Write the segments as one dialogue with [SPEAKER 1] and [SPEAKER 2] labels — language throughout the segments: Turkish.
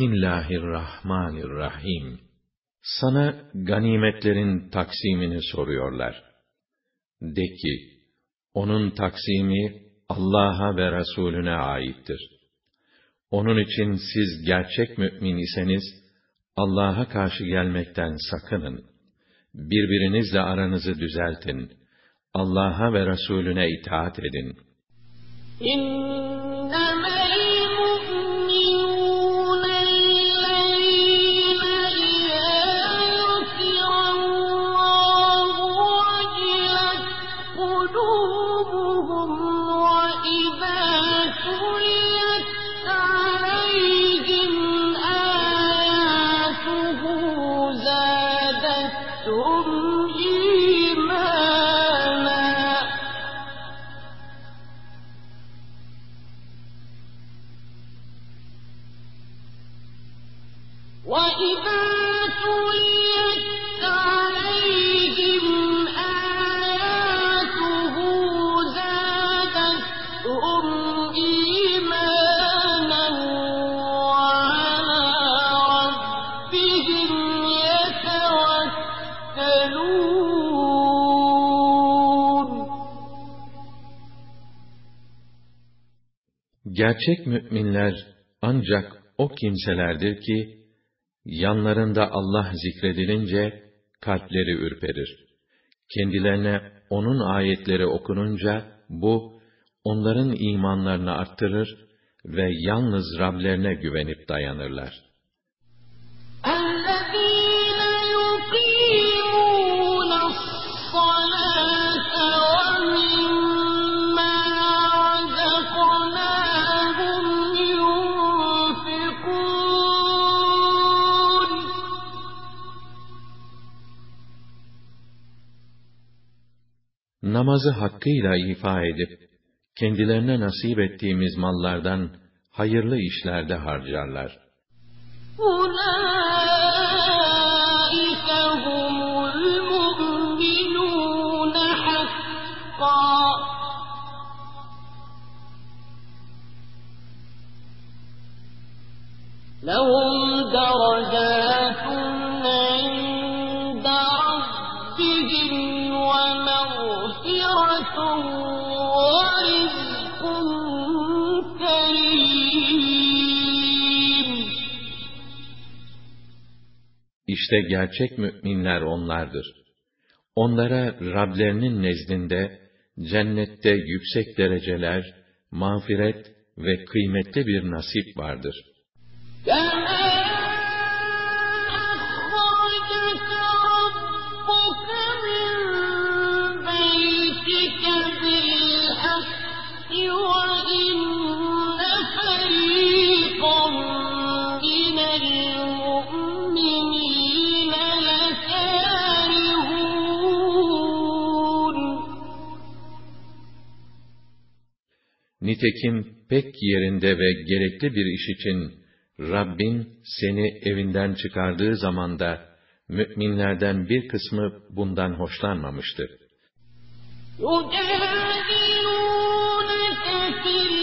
[SPEAKER 1] Bismillahirrahmanirrahim.
[SPEAKER 2] Sana ganimetlerin taksimini soruyorlar. De ki, onun taksimi Allah'a ve Resulüne aittir. Onun için siz gerçek mümin iseniz, Allah'a karşı gelmekten sakının. Birbirinizle aranızı düzeltin. Allah'a ve Resulüne itaat edin.
[SPEAKER 1] İnnemâ
[SPEAKER 2] Gerçek müminler ancak o kimselerdir ki, yanlarında Allah zikredilince, kalpleri ürperir. Kendilerine onun ayetleri okununca, bu, onların imanlarını arttırır ve yalnız Rablerine güvenip dayanırlar. namazı hakkıyla ifa edip, kendilerine nasip ettiğimiz mallardan hayırlı işlerde harcarlar.
[SPEAKER 1] لهم درجات
[SPEAKER 2] İşte gerçek müminler onlardır. Onlara Rablerinin nezdinde cennette yüksek dereceler, mağfiret ve kıymetli bir nasip vardır. Nitekim pek yerinde ve gerekli bir iş için Rabbin seni evinden çıkardığı zamanda müminlerden bir kısmı bundan hoşlanmamıştır. يُجَادِلُونَكَ فِي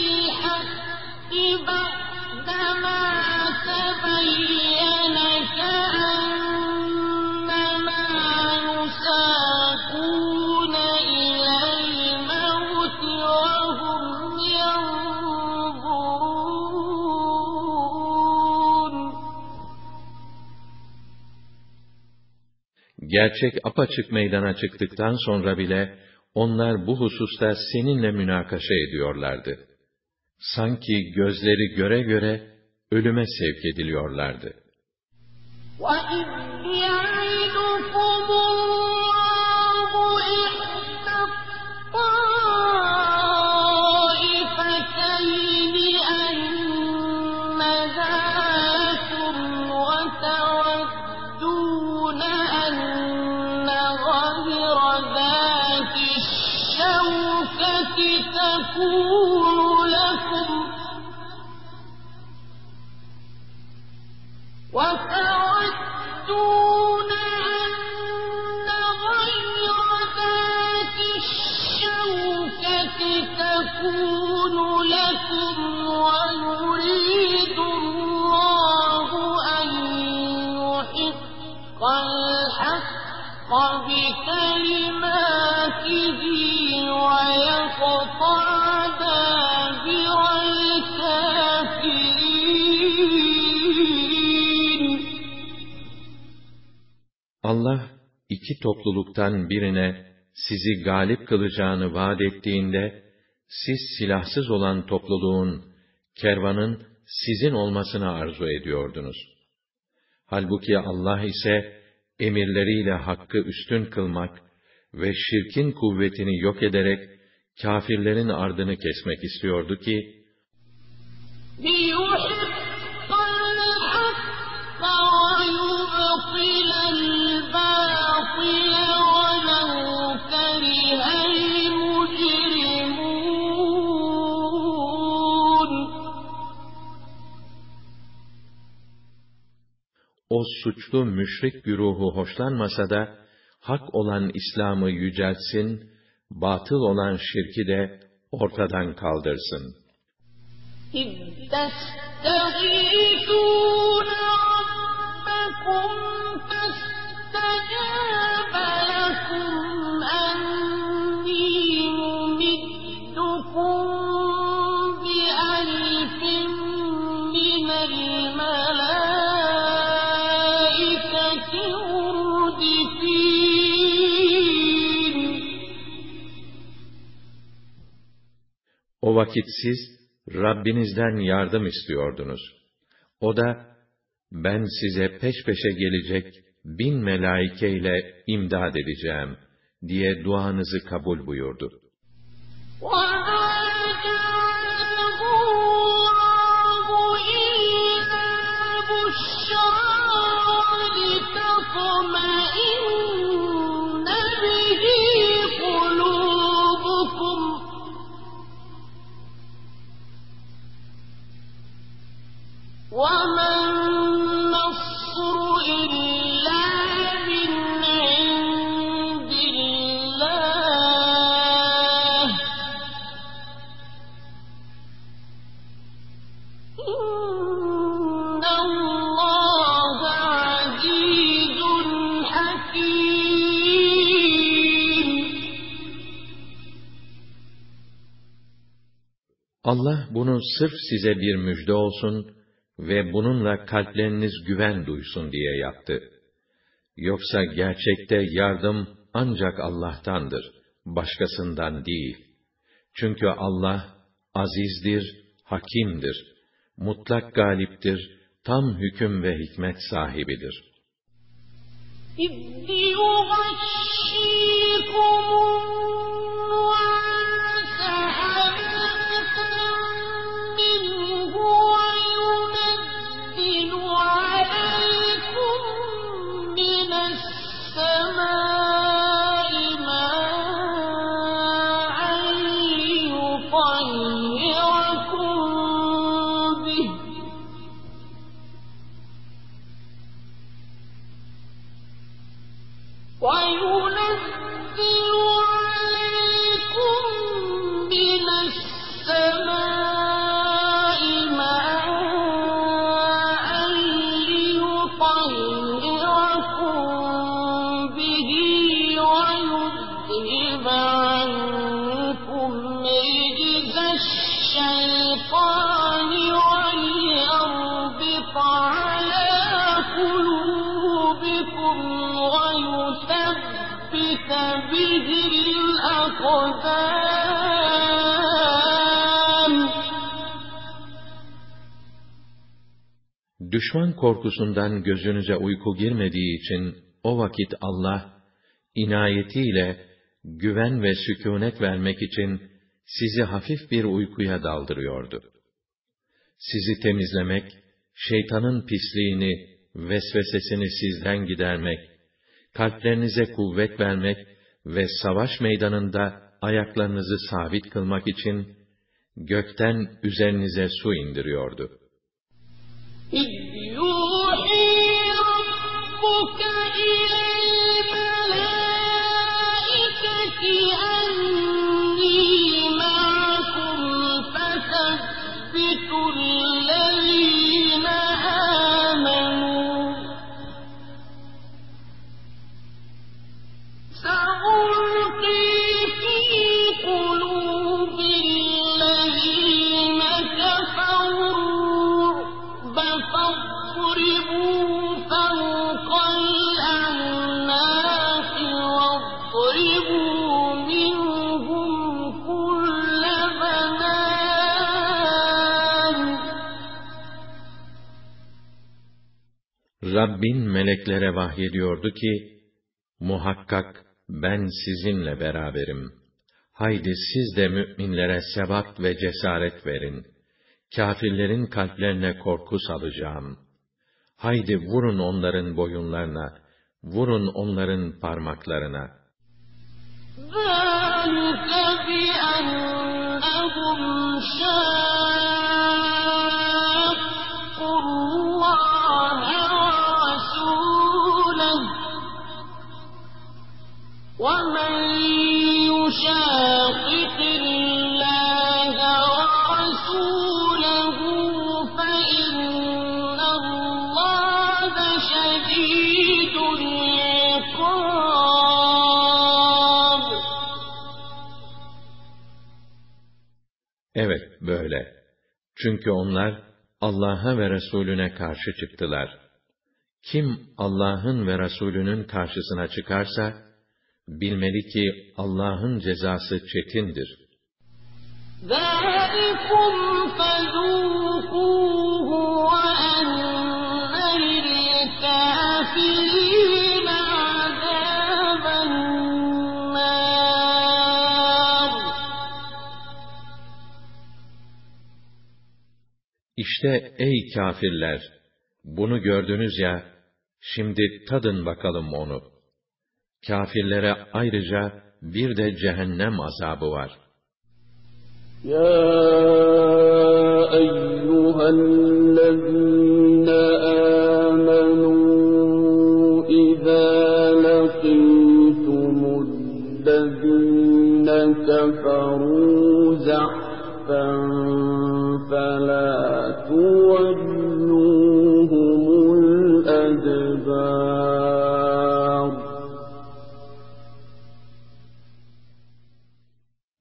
[SPEAKER 2] gerçek apaçık meydana çıktıktan sonra bile, onlar bu hususta seninle münakaşa ediyorlardı. Sanki gözleri göre göre, ölüme sevk ediliyorlardı.
[SPEAKER 1] وَإِذْ
[SPEAKER 2] Allah iki topluluktan birine sizi galip kılacağını vaat ettiğinde siz silahsız olan topluluğun kervanın sizin olmasını arzu ediyordunuz. Halbuki Allah ise emirleriyle hakkı üstün kılmak ve şirkin kuvvetini yok ederek kâfirlerin ardını kesmek istiyordu ki o suçlu müşrik güruhu hoşlanmasa da, hak olan İslam'ı yüceltsin, batıl olan şirki de ortadan kaldırsın.
[SPEAKER 1] İzz
[SPEAKER 2] O vakit siz Rabbinizden yardım istiyordunuz. O da ben size peş peşe gelecek bin melaike ile imdad edeceğim diye duanızı kabul buyurdu. Allah bunu sırf size bir müjde olsun ve bununla kalpleriniz güven duysun diye yaptı. Yoksa gerçekte yardım ancak Allah'tandır, başkasından değil. Çünkü Allah azizdir, hakimdir, mutlak galiptir, tam hüküm ve hikmet sahibidir.
[SPEAKER 1] İذ
[SPEAKER 2] Düşman korkusundan gözünüze uyku girmediği için o vakit Allah inayetiyle güven ve sükûnet vermek için sizi hafif bir uykuya daldırıyordu. Sizi temizlemek, şeytanın pisliğini, vesvesesini sizden gidermek, kalplerinize kuvvet vermek ve savaş meydanında ayaklarınızı sabit kılmak için gökten üzerinize su indiriyordu.
[SPEAKER 3] إذ
[SPEAKER 2] Rabbin meleklere vahyediyordu ki, muhakkak ben sizinle beraberim. Haydi siz de müminlere sebat ve cesaret verin. Kafirlerin kalplerine korku salacağım. Haydi vurun onların boyunlarına, vurun onların parmaklarına.
[SPEAKER 3] ذلك بأنهم شاقوا
[SPEAKER 2] Çünkü onlar Allah'a ve Resulüne karşı çıktılar. Kim Allah'ın ve Resulünün karşısına çıkarsa, bilmeli ki Allah'ın cezası çetindir.
[SPEAKER 3] ذلكم فذوقوه
[SPEAKER 2] İşte ey kafirler! Bunu gördünüz ya, şimdi tadın bakalım onu. Kafirlere ayrıca bir de cehennem azabı var.
[SPEAKER 1] Ya eyyühellezî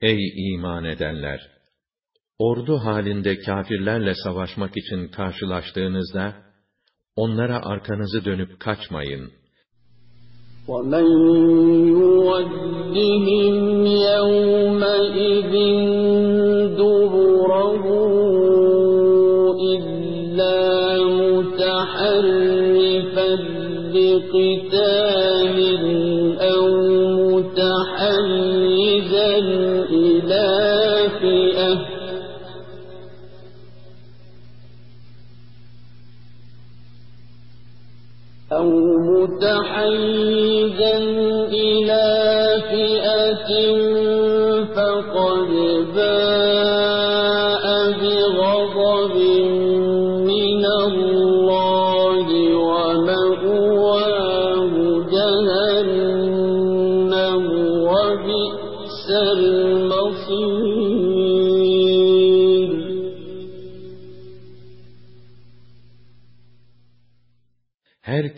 [SPEAKER 2] Ey iman edenler! Ordu halinde kafirlerle savaşmak için karşılaştığınızda, onlara arkanızı dönüp kaçmayın.
[SPEAKER 1] ومن يولهم يومئذ دبره إلا متحرفا لقتال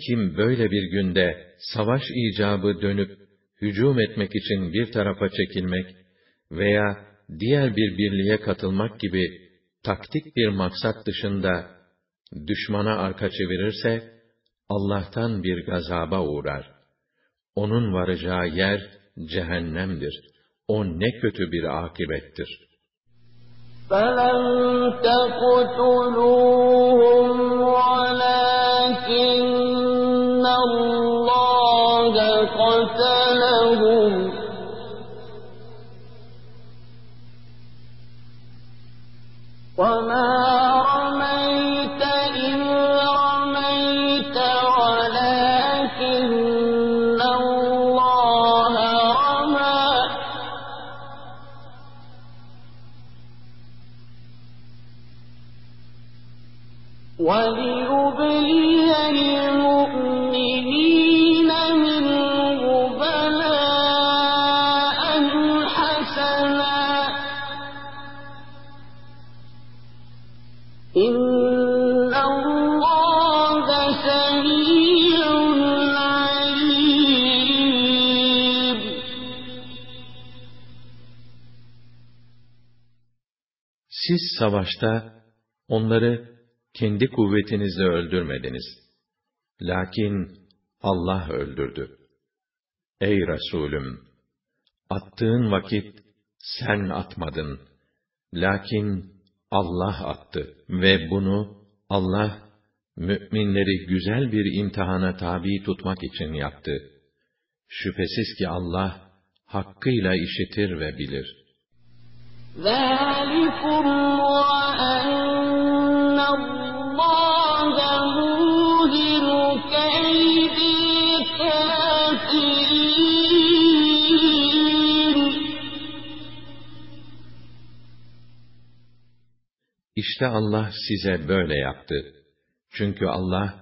[SPEAKER 2] kim böyle bir günde savaş icabı dönüp hücum etmek için bir tarafa çekilmek veya diğer bir birliğe katılmak gibi taktik bir maksat dışında düşmana arka çevirirse Allah'tan bir gazaba uğrar. Onun varacağı yer cehennemdir. O ne kötü bir akibettir.
[SPEAKER 3] فلم تقتلوهم
[SPEAKER 1] وما
[SPEAKER 2] savaşta onları kendi kuvvetinizle öldürmediniz. Lakin Allah öldürdü. Ey Resulüm! Attığın vakit sen atmadın. Lakin Allah attı ve bunu Allah müminleri güzel bir imtihana tabi tutmak için yaptı. Şüphesiz ki Allah hakkıyla işitir ve bilir.
[SPEAKER 1] ذلكم وأن الله موهن كيد الكافرين
[SPEAKER 2] İşte Allah size böyle yaptı. Çünkü Allah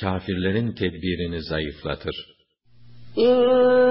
[SPEAKER 2] kâfirlerin tedbirini zayıflatır.
[SPEAKER 1] إن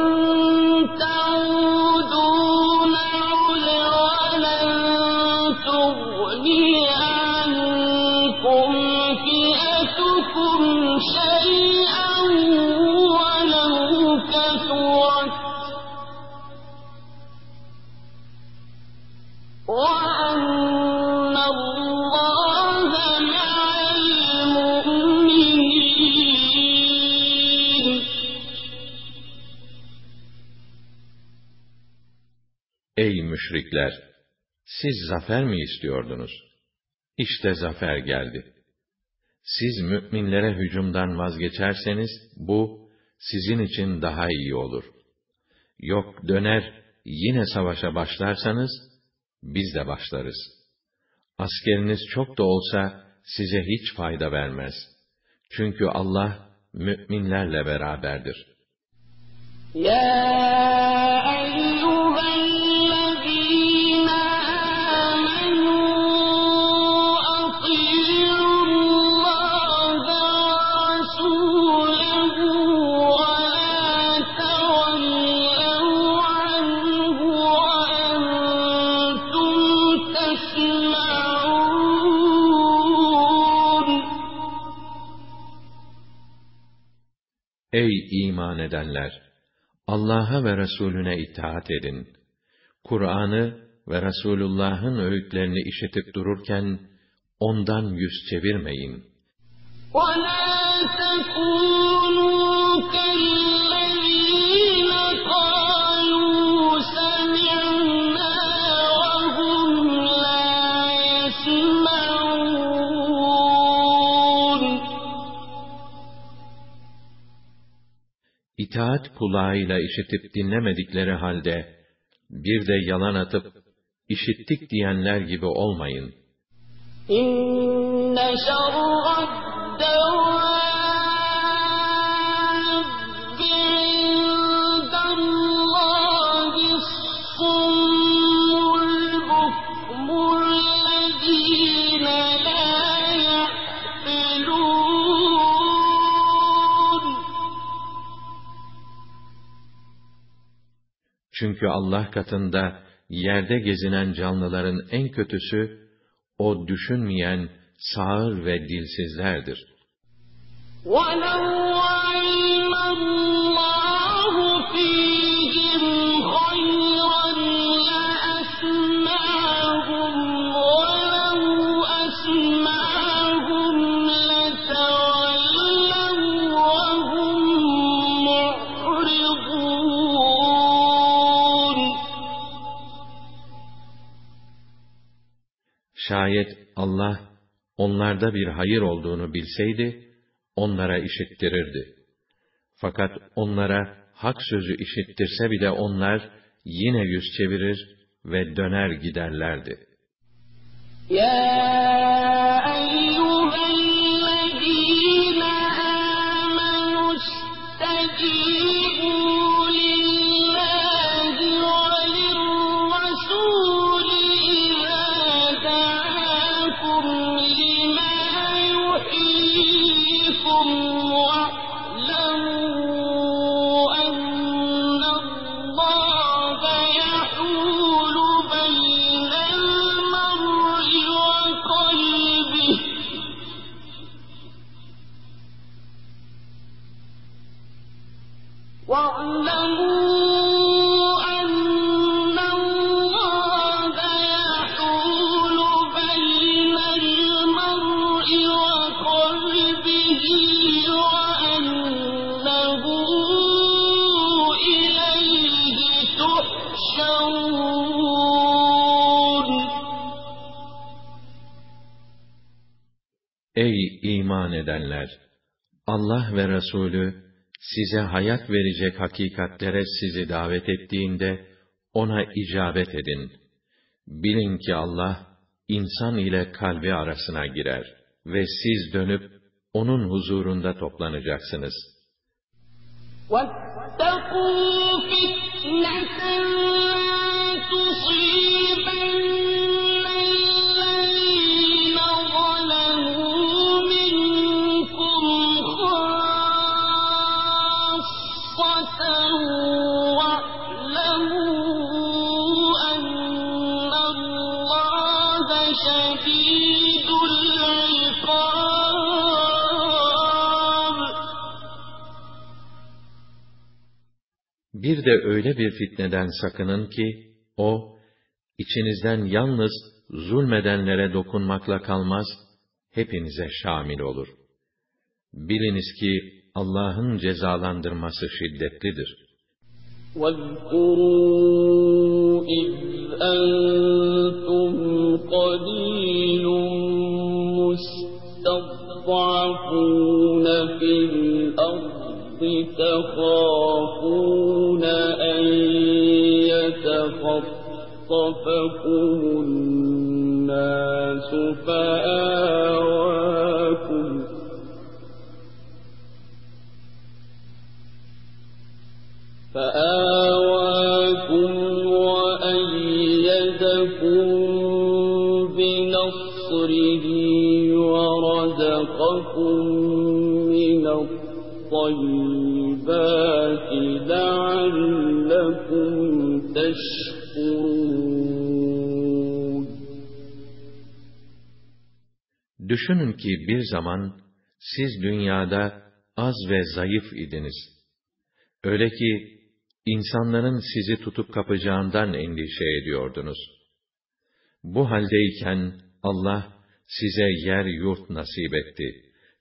[SPEAKER 2] müşrikler! Siz zafer mi istiyordunuz? İşte zafer geldi. Siz müminlere hücumdan vazgeçerseniz, bu, sizin için daha iyi olur. Yok döner, yine savaşa başlarsanız, biz de başlarız. Askeriniz çok da olsa, size hiç fayda vermez. Çünkü Allah, müminlerle beraberdir.
[SPEAKER 1] يا
[SPEAKER 2] edenler! Allah'a ve Resulüne itaat edin. Kur'an'ı ve Resulullah'ın öğütlerini işitip dururken, ondan yüz çevirmeyin.
[SPEAKER 1] ولا تكونوا
[SPEAKER 2] itaat kulağıyla işitip dinlemedikleri halde, bir de yalan atıp, işittik diyenler gibi olmayın.
[SPEAKER 1] İnne şerrad
[SPEAKER 2] Çünkü Allah katında yerde gezinen canlıların en kötüsü, o düşünmeyen, sağır ve dilsizlerdir.
[SPEAKER 1] ولو علم الله فيهم
[SPEAKER 2] Şayet Allah onlarda bir hayır olduğunu bilseydi, onlara işittirirdi. Fakat onlara hak sözü işittirse bile onlar yine yüz çevirir ve döner giderlerdi.
[SPEAKER 1] يا
[SPEAKER 2] iman edenler! Allah ve Resulü size hayat verecek hakikatlere sizi davet ettiğinde ona icabet edin. Bilin ki Allah insan ile kalbi arasına girer ve siz dönüp onun huzurunda toplanacaksınız.
[SPEAKER 1] واتقوا
[SPEAKER 2] Bir de öyle bir fitneden sakının ki, o, içinizden yalnız zulmedenlere dokunmakla kalmaz, hepinize şamil olur. Biliniz ki, Allah'ın cezalandırması şiddetlidir.
[SPEAKER 1] واذكروا إذ أنتم قليل مستضعفون في الأرض تخافون يتخطفكم الناس فآواكم. فآواكم وأيدكم بنصره ورزقكم من الطيبات لعلكم تشكرون.
[SPEAKER 2] Düşünün ki bir zaman siz dünyada az ve zayıf idiniz. Öyle ki insanların sizi tutup kapacağından endişe ediyordunuz. Bu haldeyken Allah size yer yurt nasip etti.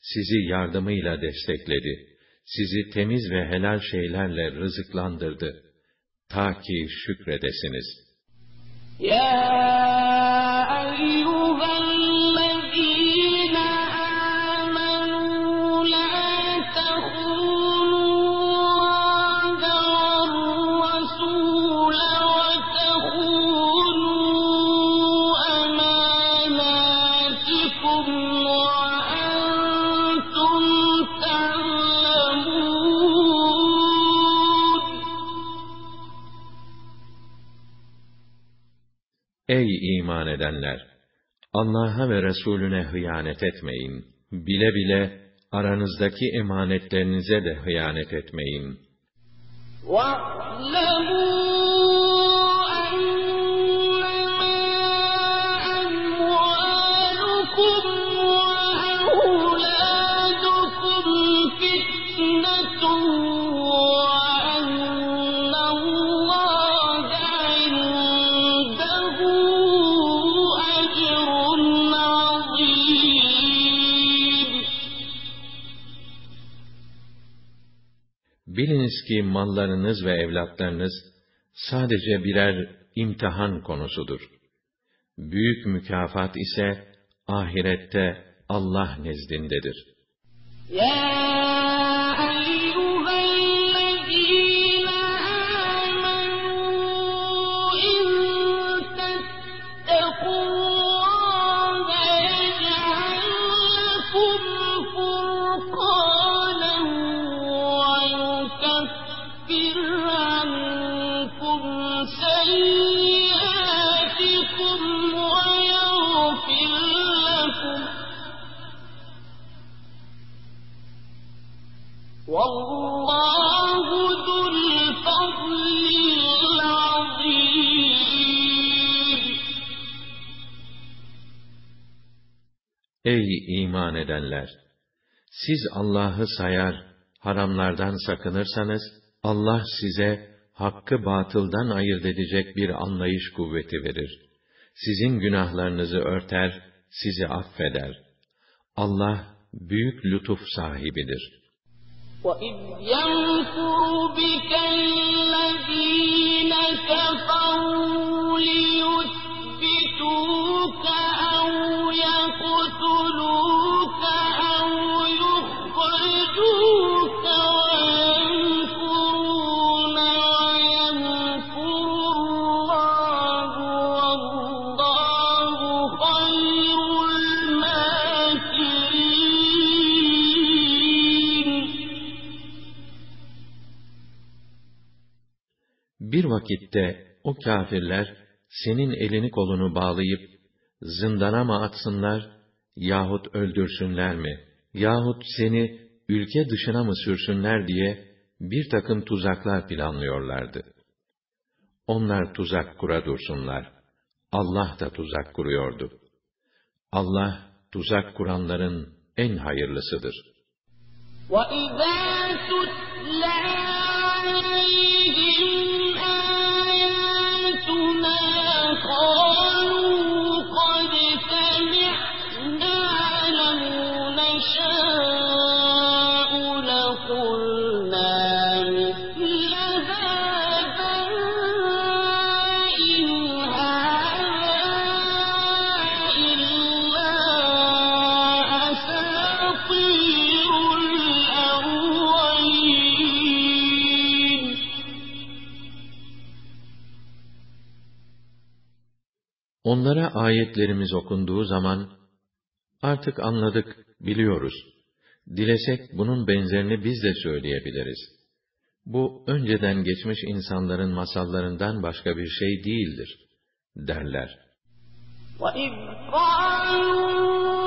[SPEAKER 2] Sizi yardımıyla destekledi. Sizi temiz ve helal şeylerle rızıklandırdı. Ta ki şükredesiniz.
[SPEAKER 1] Ya eyyuh!
[SPEAKER 2] Ey iman edenler! Allah'a ve Resulüne hıyanet etmeyin. Bile bile aranızdaki emanetlerinize de hıyanet etmeyin.
[SPEAKER 1] واعلموا
[SPEAKER 2] Biliniz ki mallarınız ve evlatlarınız sadece birer imtihan konusudur. Büyük mükafat ise ahirette Allah nezdindedir.
[SPEAKER 1] يا
[SPEAKER 2] iman edenler! Siz Allah'ı sayar, haramlardan sakınırsanız, Allah size hakkı batıldan ayırt edecek bir anlayış kuvveti verir. Sizin günahlarınızı örter, sizi affeder. Allah büyük lütuf sahibidir.
[SPEAKER 1] وَإِذْ يَمْكُرُ بِكَ الَّذِينَ كَفَرُوا لِيُثْبِتُوكَ
[SPEAKER 2] vakitte o kâfirler senin elini kolunu bağlayıp zindana mı atsınlar yahut öldürsünler mi yahut seni ülke dışına mı sürsünler diye bir takım tuzaklar planlıyorlardı. Onlar tuzak kura dursunlar. Allah da tuzak kuruyordu. Allah tuzak kuranların en hayırlısıdır.
[SPEAKER 1] وَإِذَا تُتْلَىٰ عَلَيْهِمْ آيَاتُنَا قَالُوا
[SPEAKER 2] Onlara ayetlerimiz okunduğu zaman, artık anladık, biliyoruz. Dilesek bunun benzerini biz de söyleyebiliriz. Bu önceden geçmiş insanların masallarından başka bir şey değildir, derler.
[SPEAKER 1] وَإِذْ قَالُوا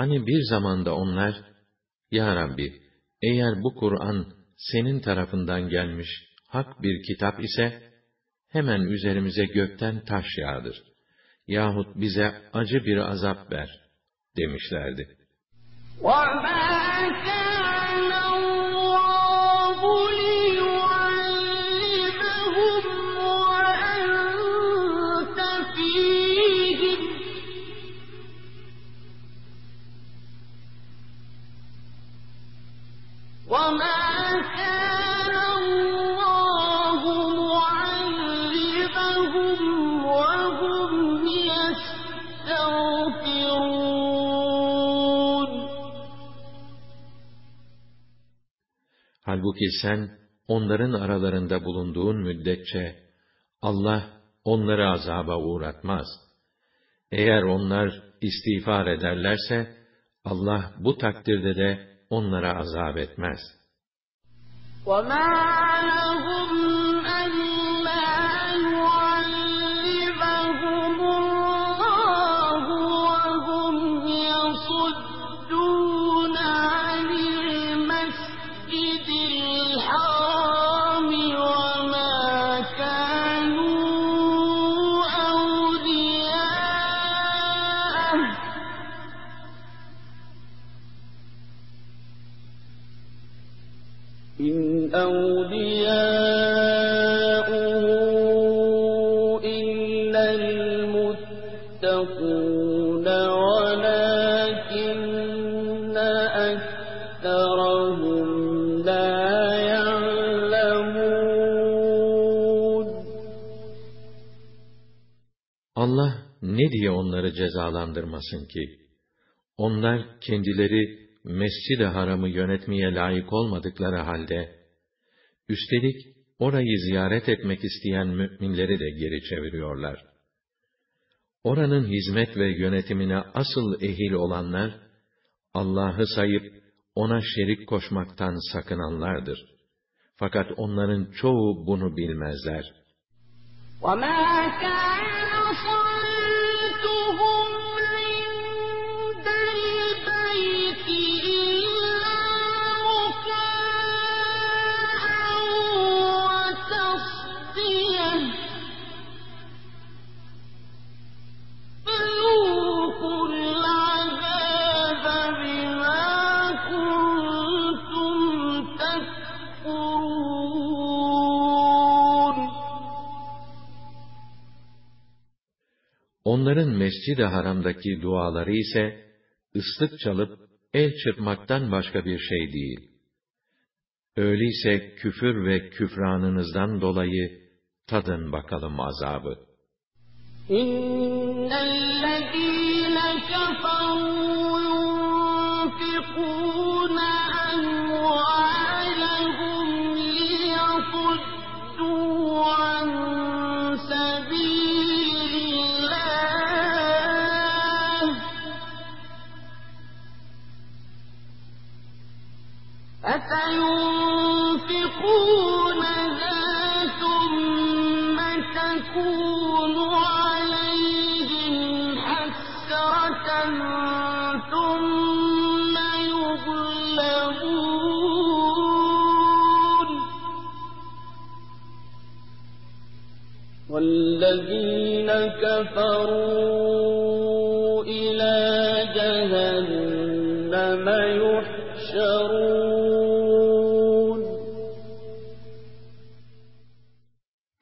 [SPEAKER 2] Hani bir zamanda onlar, Ya Rabbi, eğer bu Kur'an senin tarafından gelmiş hak bir kitap ise, hemen üzerimize gökten taş yağdır. Yahut bize acı bir azap ver, demişlerdi.
[SPEAKER 1] وَمَا
[SPEAKER 2] Halbuki sen, onların aralarında bulunduğun müddetçe, Allah onları azaba uğratmaz. Eğer onlar istiğfar ederlerse, Allah bu takdirde de onlara azap etmez.
[SPEAKER 1] وَمَا
[SPEAKER 2] onları cezalandırmasın ki? Onlar kendileri Mescid-i Haram'ı yönetmeye layık olmadıkları halde, üstelik orayı ziyaret etmek isteyen müminleri de geri çeviriyorlar. Oranın hizmet ve yönetimine asıl ehil olanlar, Allah'ı sayıp ona şerik koşmaktan sakınanlardır. Fakat onların çoğu bunu bilmezler.
[SPEAKER 1] وما كان
[SPEAKER 2] Onların Mescid-i Haram'daki duaları ise ıslık çalıp el çırpmaktan başka bir şey değil. Öyleyse küfür ve küfranınızdan dolayı tadın bakalım azabı.
[SPEAKER 1] İnnellezîne فسينفقونها ثم تكون عليهم حسرة ثم والذين كفروا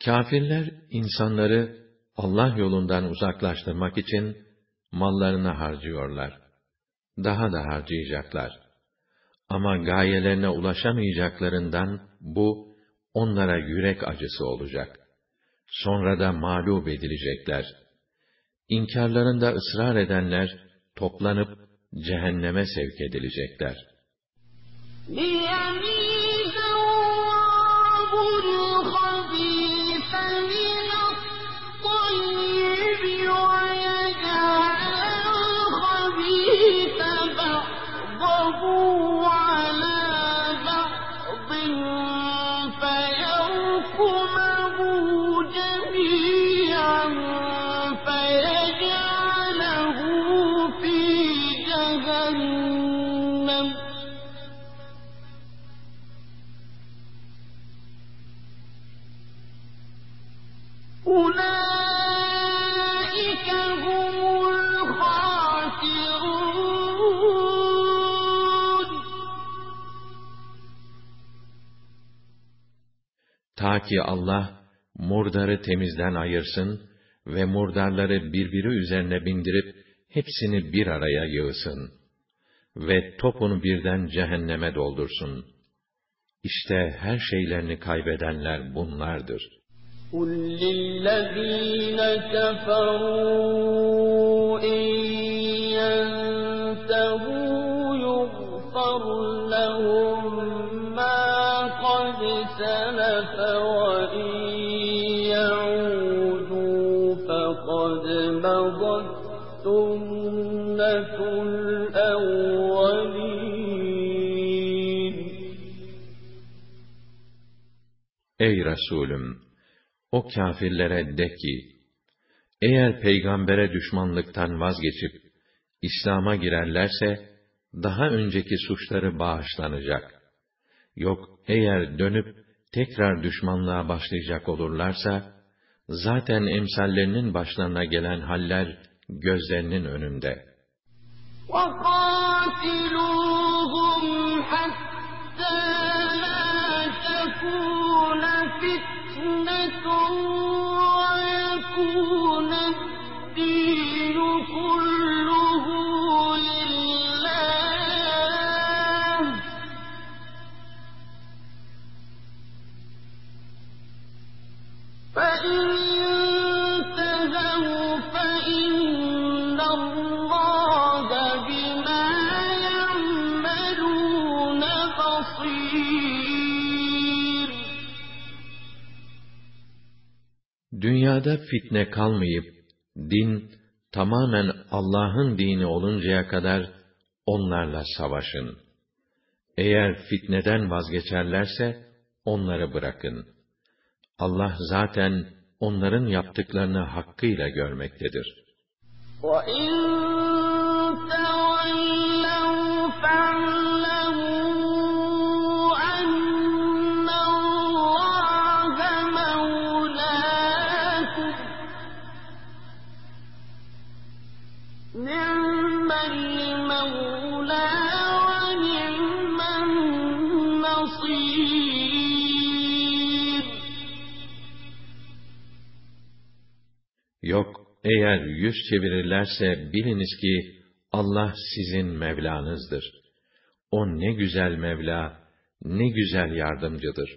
[SPEAKER 2] Kafirler insanları Allah yolundan uzaklaştırmak için mallarını harcıyorlar. Daha da harcayacaklar. Ama gayelerine ulaşamayacaklarından bu onlara yürek acısı olacak. Sonra da mağlup edilecekler. İnkarlarında ısrar edenler toplanıp cehenneme sevk edilecekler.
[SPEAKER 1] ليميز الله الخبيث من الطيب
[SPEAKER 2] ki Allah murdarı temizden ayırsın ve murdarları birbiri üzerine bindirip hepsini bir araya yığsın ve topunu birden cehenneme doldursun. İşte her şeylerini kaybedenler bunlardır.
[SPEAKER 1] قل للذين كفروا إن
[SPEAKER 2] Ey Resulüm! O kâfirlere de ki, eğer peygambere düşmanlıktan vazgeçip, İslam'a girerlerse, daha önceki suçları bağışlanacak. Yok, eğer dönüp, tekrar düşmanlığa başlayacak olurlarsa, zaten emsallerinin başlarına gelen haller, gözlerinin önünde.
[SPEAKER 1] وقاتلوهم حتى لا الْمُؤْمِنُونَ
[SPEAKER 2] Dünyada fitne kalmayıp, din tamamen Allah'ın dini oluncaya kadar onlarla savaşın. Eğer fitneden vazgeçerlerse, onları bırakın. Allah zaten onların yaptıklarını hakkıyla görmektedir.
[SPEAKER 1] وَإِن تَوَلَّوْا
[SPEAKER 2] Yok, eğer yüz çevirirlerse biliniz ki Allah sizin Mevlanızdır. O ne güzel Mevla, ne güzel yardımcıdır.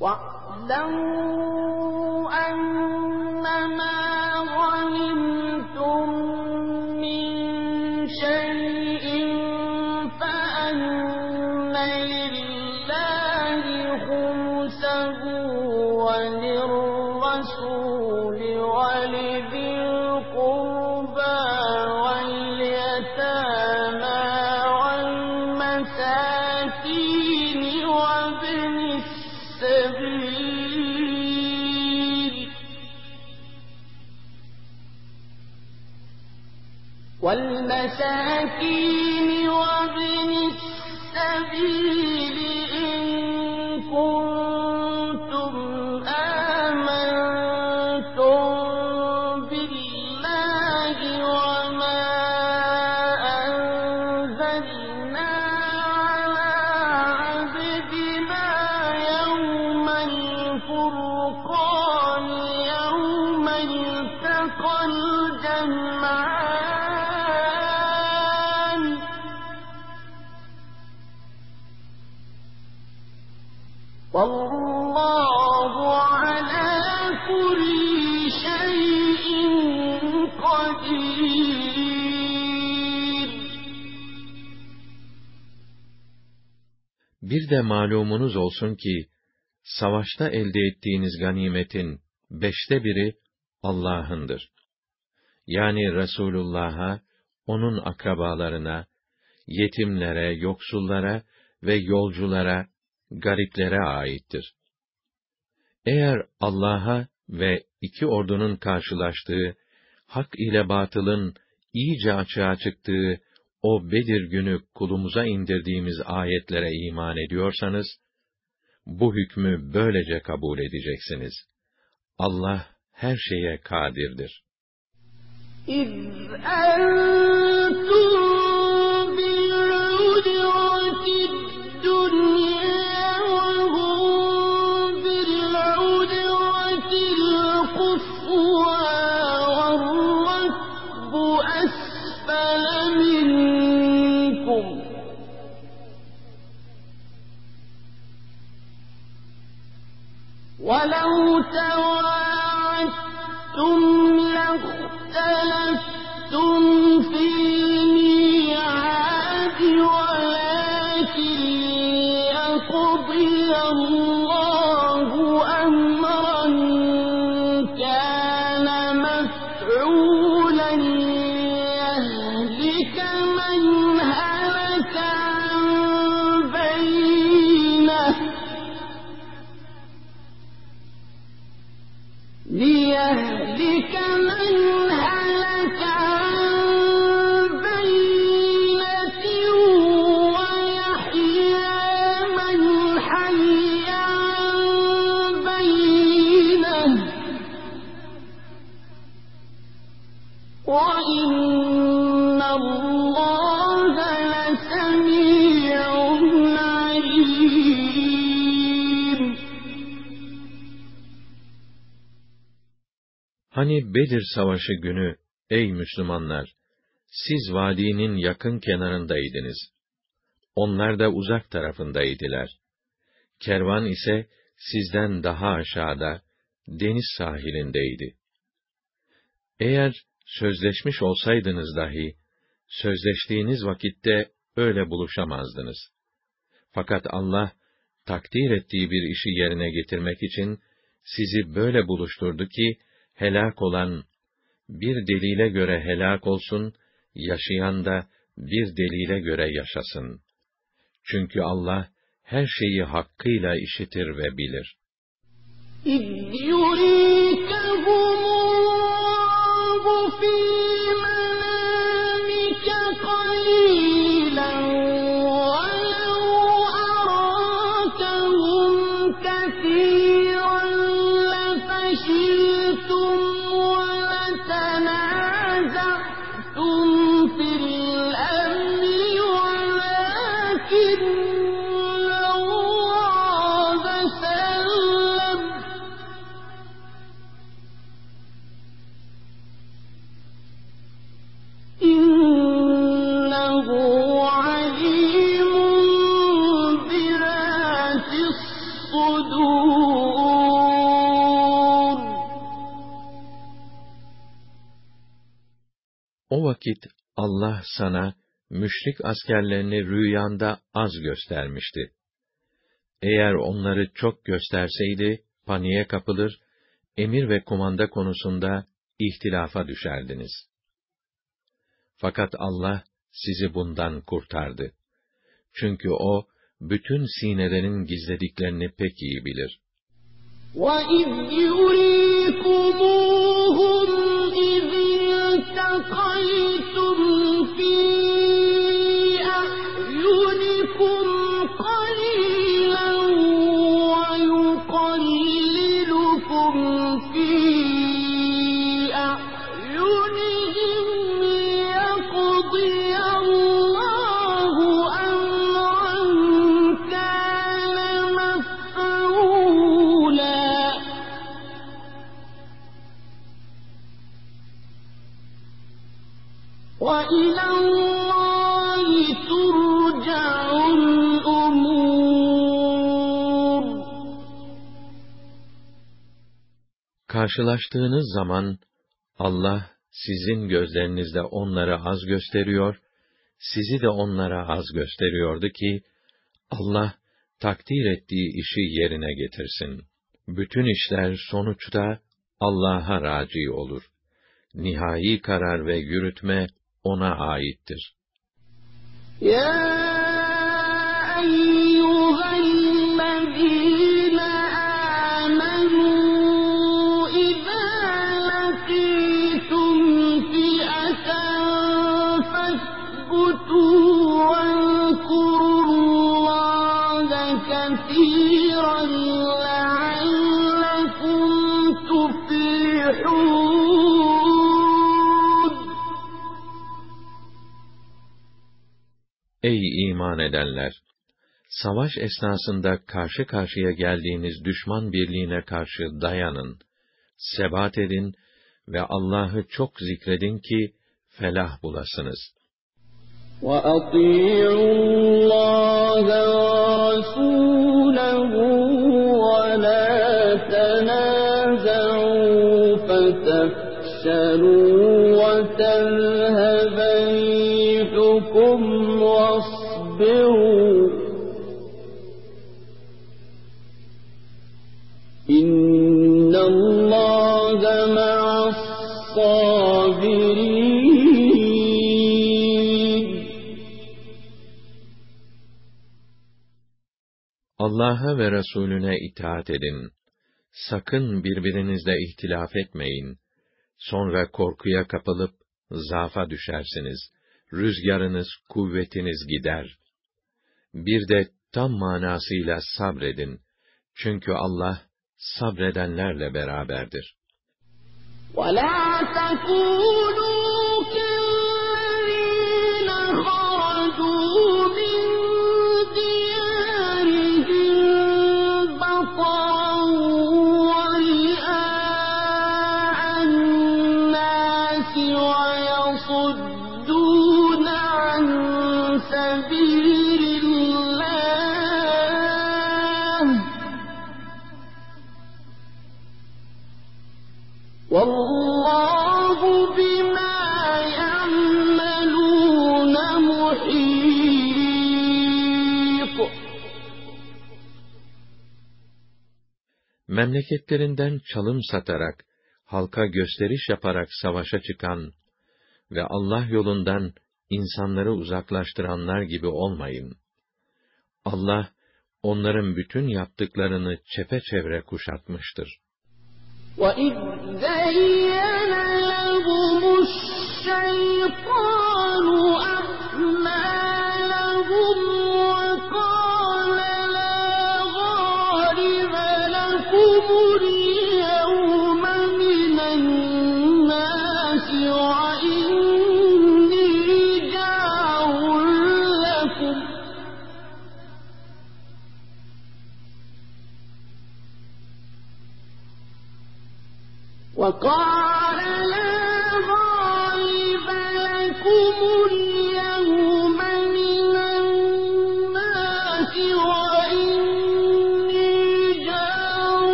[SPEAKER 1] وَاعْلَمُوا أَنَّمَا
[SPEAKER 2] Bir de malumunuz olsun ki, savaşta elde ettiğiniz ganimetin beşte biri Allah'ındır. Yani Resulullah'a, onun akrabalarına, yetimlere, yoksullara ve yolculara, gariplere aittir. Eğer Allah'a ve iki ordunun karşılaştığı, hak ile batılın iyice açığa çıktığı o Bedir günü kulumuza indirdiğimiz ayetlere iman ediyorsanız, bu hükmü böylece kabul edeceksiniz. Allah her şeye kadirdir.
[SPEAKER 1] İz entum وَلَوْ
[SPEAKER 2] Hani Bedir Savaşı günü, ey Müslümanlar, siz vadinin yakın kenarındaydınız. Onlar da uzak tarafındaydılar. Kervan ise sizden daha aşağıda, deniz sahilindeydi. Eğer sözleşmiş olsaydınız dahi, sözleştiğiniz vakitte öyle buluşamazdınız. Fakat Allah, takdir ettiği bir işi yerine getirmek için, sizi böyle buluşturdu ki, helak olan bir delile göre helak olsun, yaşayan da bir delile göre yaşasın. Çünkü Allah her şeyi hakkıyla işitir ve bilir.
[SPEAKER 1] İz
[SPEAKER 2] yurikahumullahu vakit Allah sana müşrik askerlerini rüyanda az göstermişti. Eğer onları çok gösterseydi paniğe kapılır, emir ve komanda konusunda ihtilafa düşerdiniz. Fakat Allah sizi bundan kurtardı. Çünkü o bütün sinelerin gizlediklerini pek iyi bilir.
[SPEAKER 1] وَإِذْ يُرِيكُمُوهُمْ
[SPEAKER 2] karşılaştığınız zaman, Allah sizin gözlerinizde onları az gösteriyor, sizi de onlara az gösteriyordu ki, Allah takdir ettiği işi yerine getirsin. Bütün işler sonuçta Allah'a raci olur. Nihai karar ve yürütme ona aittir.
[SPEAKER 1] Ya
[SPEAKER 2] eyyühellezî iman edenler! Savaş esnasında karşı karşıya geldiğiniz düşman birliğine karşı dayanın, sebat edin ve Allah'ı çok zikredin ki felah bulasınız.
[SPEAKER 4] وأطيعوا الله ورسوله ولا تنازعوا فتفشلوا
[SPEAKER 2] Allah'a ve Resulüne itaat edin. Sakın birbirinizle ihtilaf etmeyin. Sonra korkuya kapılıp zaafa düşersiniz. Rüzgarınız, kuvvetiniz gider. Bir de tam manasıyla sabredin. Çünkü Allah sabredenlerle beraberdir.
[SPEAKER 1] ولا تكونوا محيط
[SPEAKER 2] memleketlerinden çalım satarak, halka gösteriş yaparak savaşa çıkan ve Allah yolundan insanları uzaklaştıranlar gibi olmayın. Allah, onların bütün yaptıklarını çepeçevre kuşatmıştır.
[SPEAKER 1] وَإِذْ زَيَّنَ لَهُمُ الشَّيْطَانُ وقال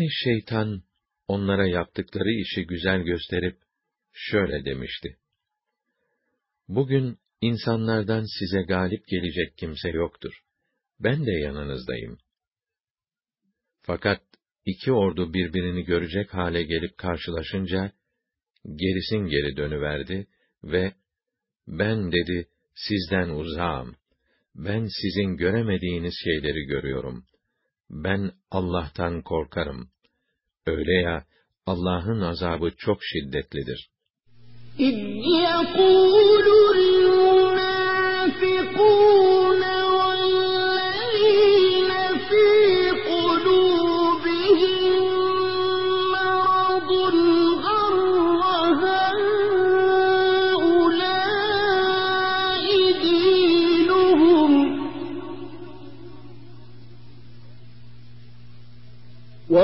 [SPEAKER 2] Hani şeytan, onlara yaptıkları işi güzel gösterip, şöyle demişti. Bugün, insanlardan size galip gelecek kimse yoktur. Ben de yanınızdayım. Fakat, iki ordu birbirini görecek hale gelip karşılaşınca, gerisin geri dönüverdi ve, ben dedi, sizden uzağım. Ben sizin göremediğiniz şeyleri görüyorum. Ben Allah'tan korkarım. Öyle ya, Allah'ın azabı çok şiddetlidir.
[SPEAKER 1] إذ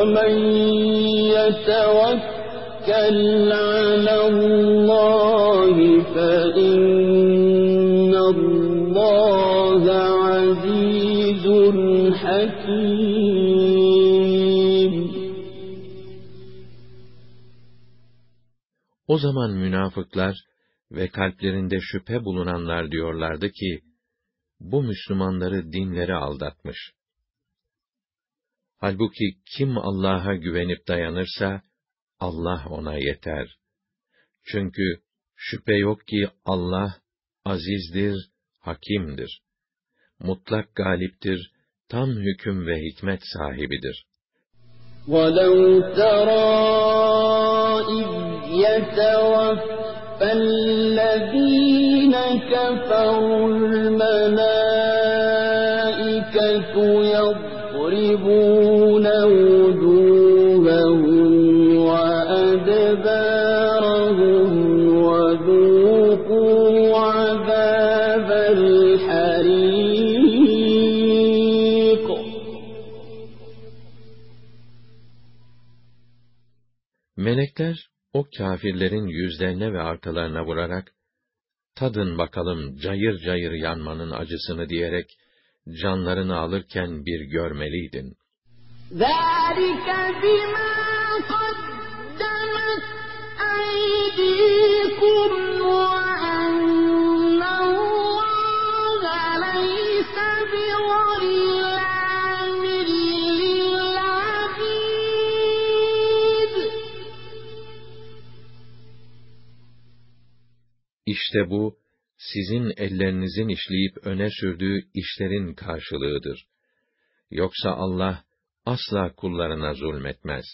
[SPEAKER 5] ومن يتوكل على الله فإن الله عزيز حكيم
[SPEAKER 2] O zaman münafıklar ve kalplerinde şüphe bulunanlar diyorlardı ki, bu Müslümanları dinleri aldatmış. Halbuki kim Allah'a güvenip dayanırsa, Allah ona yeter. Çünkü şüphe yok ki Allah azizdir, hakimdir. Mutlak galiptir, tam hüküm ve hikmet sahibidir.
[SPEAKER 5] ولو ترى إذ يتوفى الذين كفروا الملائكة
[SPEAKER 2] Melekler, o kâfirlerin yüzlerine ve arkalarına vurarak, tadın bakalım cayır cayır yanmanın acısını diyerek, canlarını alırken bir görmeliydin.
[SPEAKER 1] ذلك بما قدمت أيديكم
[SPEAKER 2] İşte bu, sizin ellerinizin işleyip öne sürdüğü işlerin karşılığıdır. Yoksa Allah asla kullarına zulmetmez.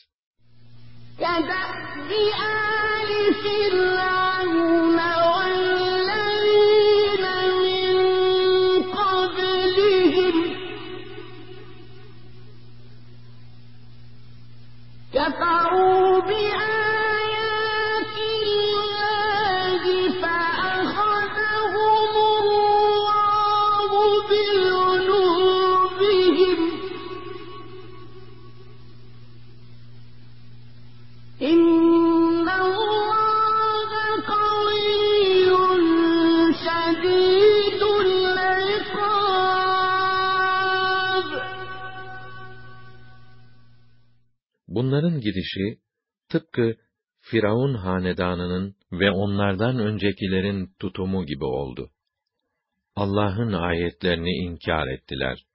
[SPEAKER 2] Bunların gidişi, tıpkı Firavun hanedanının ve onlardan öncekilerin tutumu gibi oldu. Allah'ın ayetlerini inkar ettiler.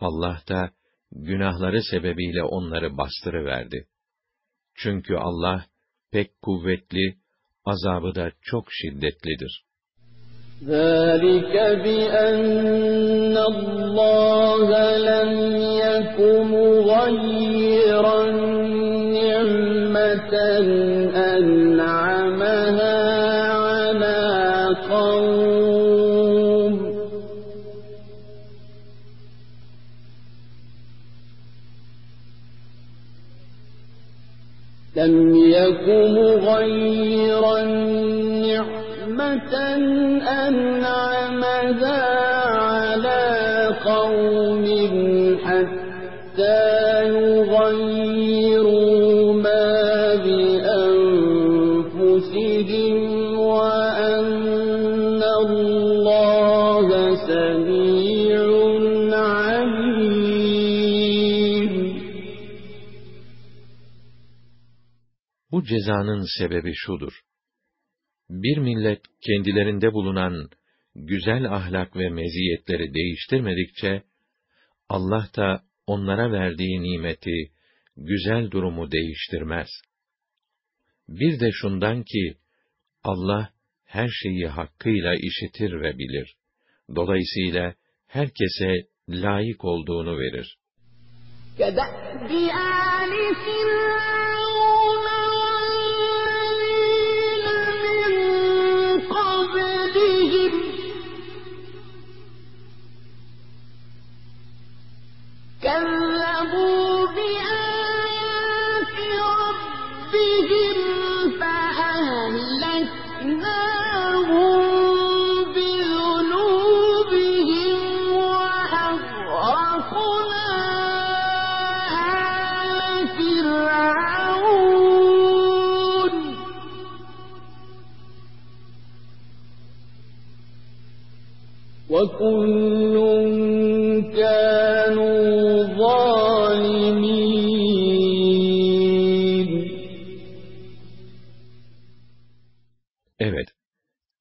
[SPEAKER 2] Allah da günahları sebebiyle onları bastırıverdi. Çünkü Allah pek kuvvetli, azabı da çok şiddetlidir.
[SPEAKER 1] ذلك بأن الله لم يك مغيرا
[SPEAKER 2] Bu cezanın sebebi şudur Bir millet kendilerinde bulunan güzel ahlak ve meziyetleri değiştirmedikçe, Allah da onlara verdiği nimeti, güzel durumu değiştirmez. Bir de şundan ki, Allah her şeyi hakkıyla işitir ve bilir. Dolayısıyla herkese layık olduğunu verir.
[SPEAKER 3] كدأب كذبوا بآيات ربهم فأهلكناهم بذنوبهم وأغرقنا آل فرعون.
[SPEAKER 1] وكل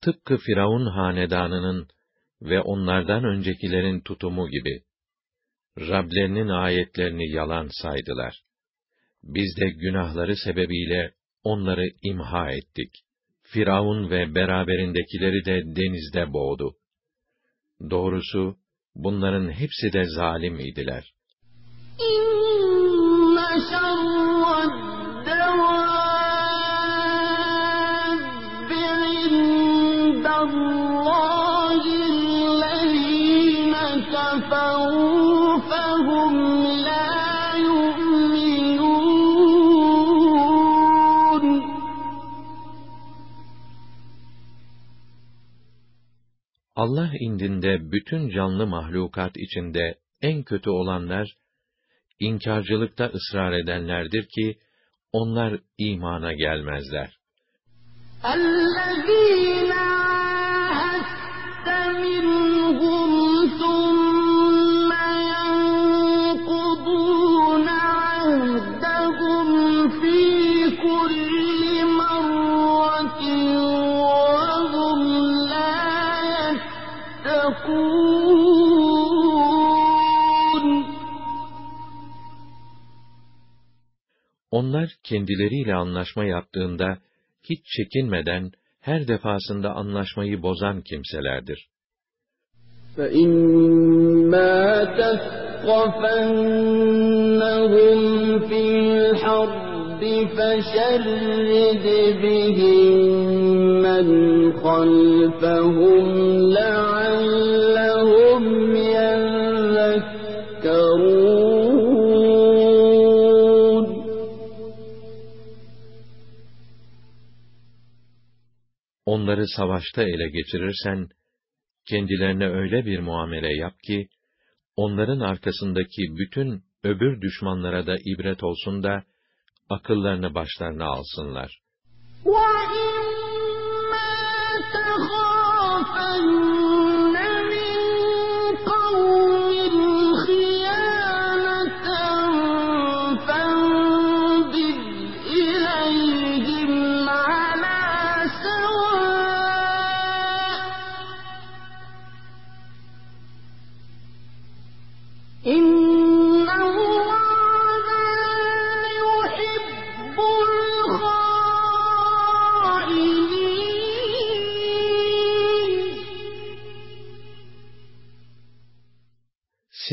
[SPEAKER 2] tıpkı Firavun hanedanının ve onlardan öncekilerin tutumu gibi, Rablerinin ayetlerini yalan saydılar. Biz de günahları sebebiyle onları imha ettik. Firavun ve beraberindekileri de denizde boğdu. Doğrusu, bunların hepsi de zalim idiler.
[SPEAKER 3] كفروا فهم لا يؤمنون
[SPEAKER 2] Allah indinde bütün canlı mahlukat içinde en kötü olanlar, inkarcılıkta ısrar edenlerdir ki, onlar imana gelmezler.
[SPEAKER 3] الذين عاهدت منهم
[SPEAKER 2] Onlar kendileriyle anlaşma yaptığında, hiç çekinmeden her defasında anlaşmayı bozan kimselerdir.
[SPEAKER 6] فَإِمَّا تَثْقَفَنَّهُمْ فِي الْحَرْبِ فَشَرِّدْ بِهِم مَّنْ خَلْفَهُمْ لَعَلَّهُمْ
[SPEAKER 2] Onları savaşta ele geçirirsen, kendilerine öyle bir muamele yap ki, onların arkasındaki bütün öbür düşmanlara da ibret olsun da, akıllarını başlarına alsınlar.
[SPEAKER 1] وَإِمَّا تَخَافَنَّ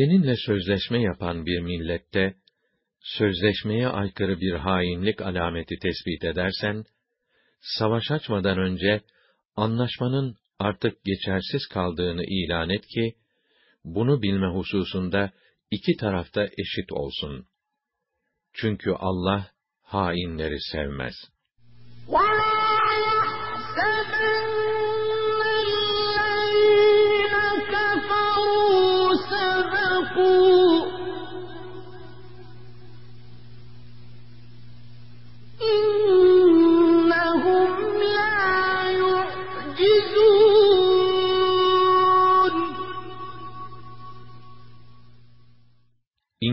[SPEAKER 2] Seninle sözleşme yapan bir millette, sözleşmeye aykırı bir hainlik alameti tespit edersen, savaş açmadan önce, anlaşmanın artık geçersiz kaldığını ilan et ki, bunu bilme hususunda iki tarafta eşit olsun. Çünkü Allah, hainleri sevmez.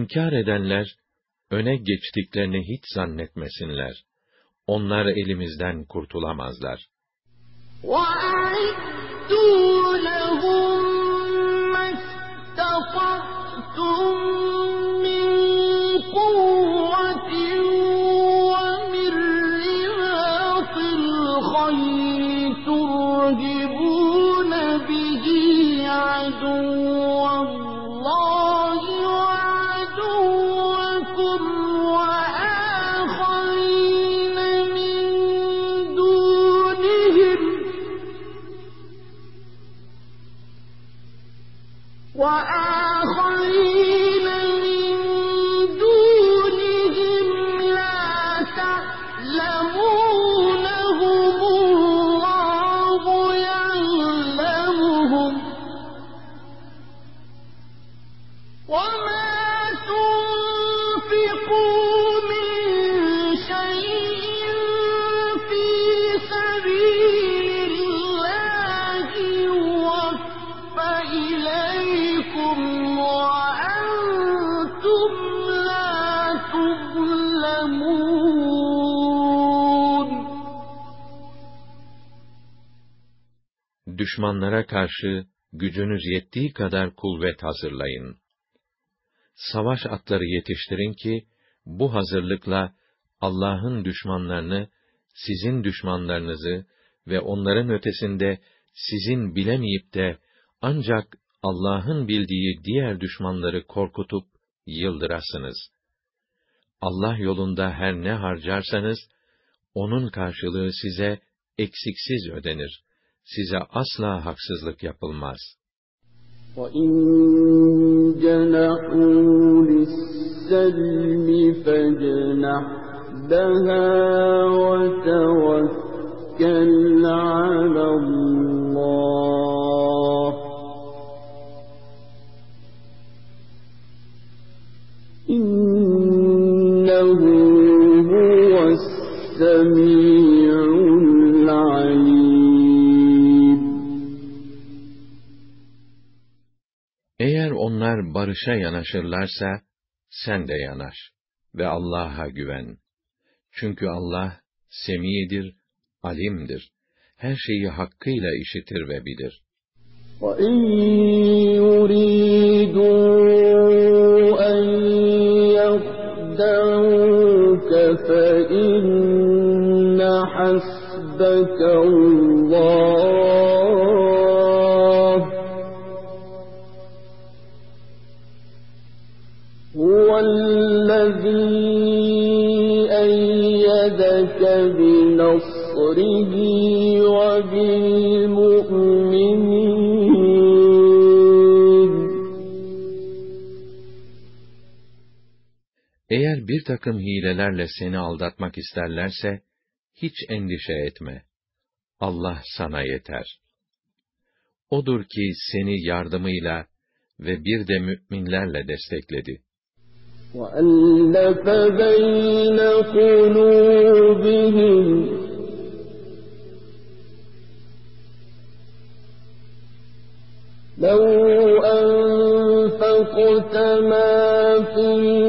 [SPEAKER 2] İnkar edenler, öne geçtiklerini hiç zannetmesinler. Onlar elimizden kurtulamazlar.
[SPEAKER 1] وَأَعِدُّوا لَهُم مَّا
[SPEAKER 2] Düşmanlara karşı gücünüz yettiği kadar kuvvet hazırlayın. Savaş atları yetiştirin ki, bu hazırlıkla Allah'ın düşmanlarını, sizin düşmanlarınızı ve onların ötesinde sizin bilemeyip de ancak Allah'ın bildiği diğer düşmanları korkutup yıldırasınız. Allah yolunda her ne harcarsanız, onun karşılığı size eksiksiz ödenir. Size asla haksızlık yapılmaz.
[SPEAKER 6] إِنَّهُ هُوَ السَّمِيعُ
[SPEAKER 2] onlar barışa yanaşırlarsa, sen de yanaş ve Allah'a güven. Çünkü Allah, semidir, alimdir. Her şeyi hakkıyla işitir ve bilir.
[SPEAKER 6] وَإِن يُرِيدُوا أَن يَخْدَعُوكَ فَإِنَّ حَسْبَكَ
[SPEAKER 2] bir takım hilelerle seni aldatmak isterlerse, hiç endişe etme. Allah sana yeter. Odur ki seni yardımıyla ve bir de müminlerle destekledi.
[SPEAKER 1] وألف بين قلوبهم لو أنفقت ما في الأرض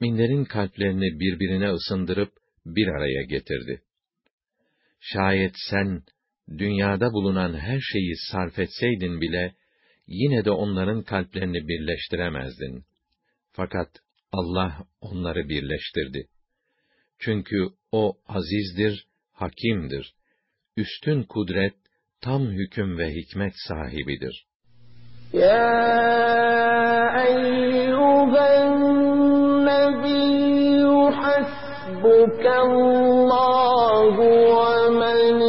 [SPEAKER 2] Müminlerin kalplerini birbirine ısındırıp bir araya getirdi. Şayet sen, dünyada bulunan her şeyi sarf etseydin bile, yine de onların kalplerini birleştiremezdin. Fakat Allah onları birleştirdi. Çünkü O azizdir, hakimdir. Üstün kudret, tam hüküm ve hikmet sahibidir.
[SPEAKER 1] يا حسبك الله ومن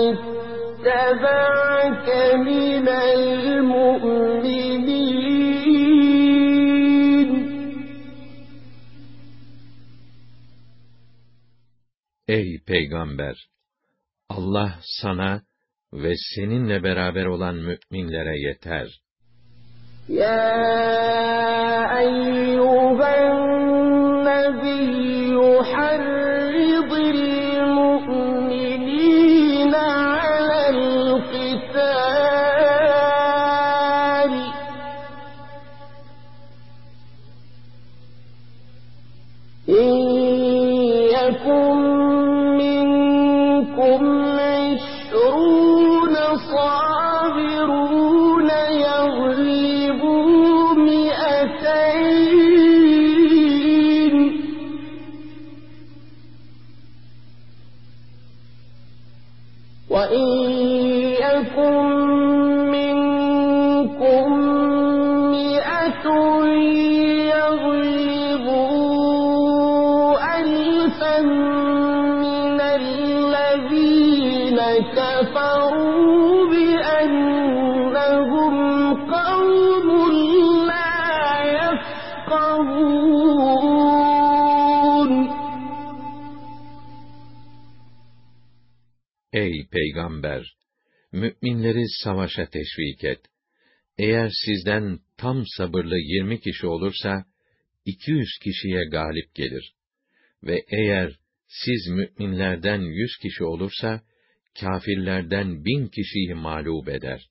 [SPEAKER 1] اتبعك من المؤمنين
[SPEAKER 2] Ey peygamber! Allah sana ve seninle beraber olan müminlere yeter.
[SPEAKER 1] يا أيها
[SPEAKER 2] Müminleri savaşa teşvik et. Eğer sizden tam sabırlı yirmi kişi olursa, iki yüz kişiye galip gelir. Ve eğer siz müminlerden yüz kişi olursa, kâfirlerden bin kişiyi mağlup eder.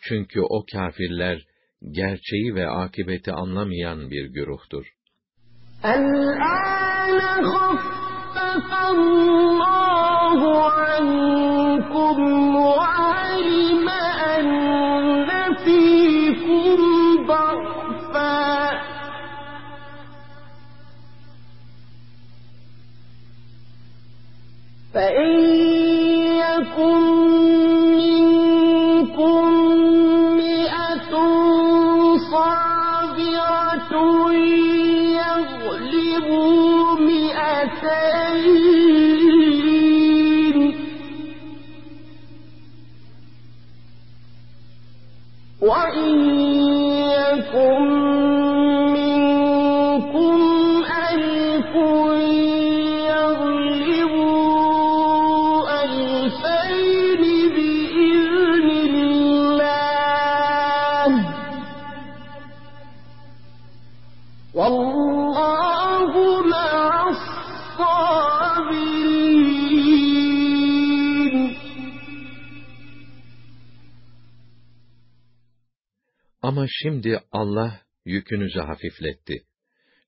[SPEAKER 2] Çünkü o kâfirler, gerçeği ve akibeti anlamayan bir güruhtur.
[SPEAKER 1] الآن خفف الله أَنفُسَكُمْ وَأَهْلِيكُمْ وإن يكن
[SPEAKER 2] şimdi Allah yükünüzü hafifletti.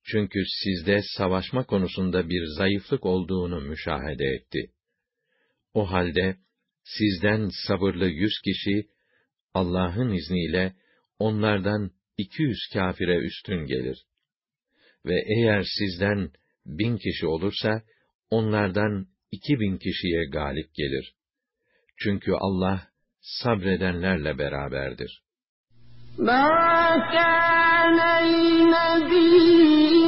[SPEAKER 2] Çünkü sizde savaşma konusunda bir zayıflık olduğunu müşahede etti. O halde sizden sabırlı yüz kişi Allah'ın izniyle onlardan iki yüz kâfire üstün gelir. Ve eğer sizden bin kişi olursa, onlardan iki bin kişiye galip gelir. Çünkü Allah sabredenlerle beraberdir.
[SPEAKER 1] مَا كَانَ لِنَبِيٍّ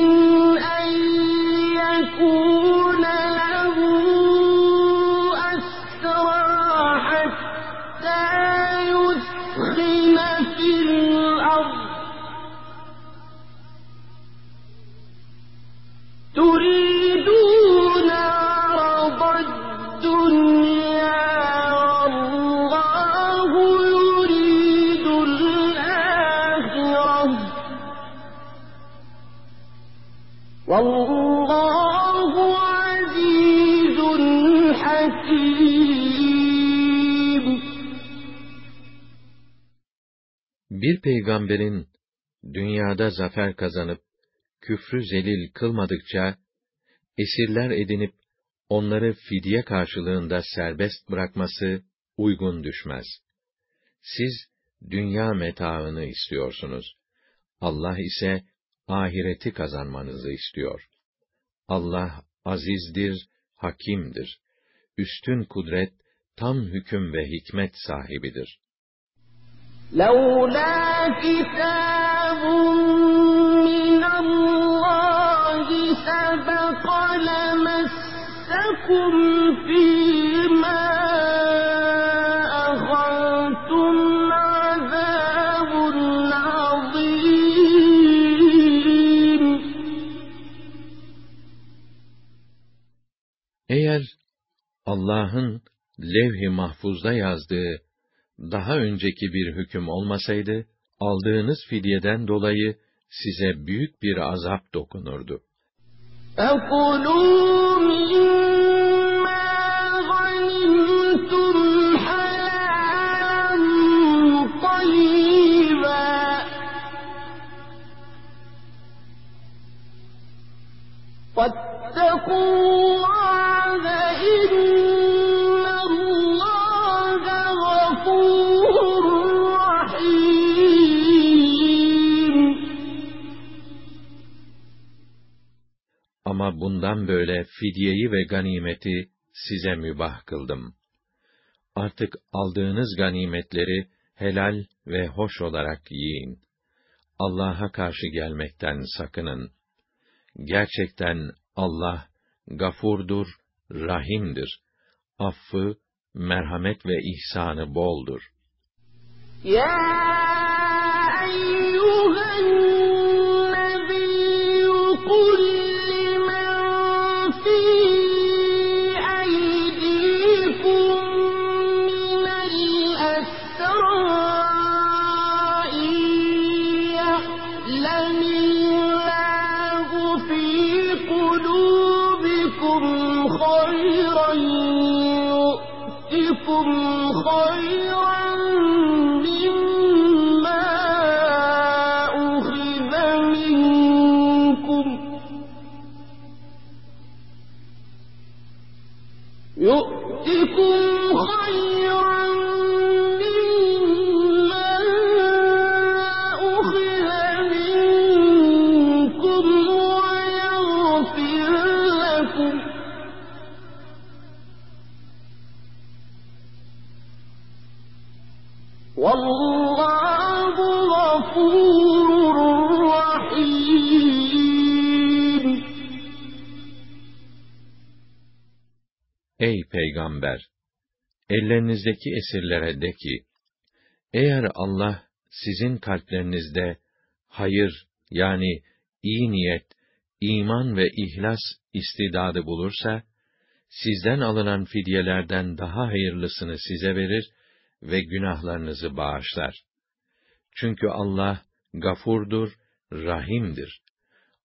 [SPEAKER 2] Bir peygamberin dünyada zafer kazanıp küfrü zelil kılmadıkça esirler edinip onları fidye karşılığında serbest bırakması uygun düşmez. Siz dünya metaını istiyorsunuz. Allah ise ahireti kazanmanızı istiyor. Allah azizdir, hakimdir. Üstün kudret, tam hüküm ve hikmet sahibidir.
[SPEAKER 1] لولا كتاب من الله سبق لمسكم فيما أخذتم عذاب عظيم
[SPEAKER 2] Eğer Allah'ın levh-i mahfuzda yazdığı daha önceki bir hüküm olmasaydı, aldığınız fidyeden dolayı size büyük bir azap dokunurdu.
[SPEAKER 1] فَكُلُوا مِمَّا غَنِمْتُمْ حَلَالًا طَيِّبًا وَاتَّقُوا
[SPEAKER 2] Ama bundan böyle fidyeyi ve ganimeti size mübah kıldım. Artık aldığınız ganimetleri helal ve hoş olarak yiyin. Allah'a karşı gelmekten sakının. Gerçekten Allah gafurdur, rahimdir. Affı, merhamet ve ihsanı boldur.
[SPEAKER 1] يا
[SPEAKER 2] Ey peygamber! Ellerinizdeki esirlere de ki, eğer Allah sizin kalplerinizde hayır yani iyi niyet, iman ve ihlas istidadı bulursa, sizden alınan fidyelerden daha hayırlısını size verir ve günahlarınızı bağışlar. Çünkü Allah gafurdur, rahimdir.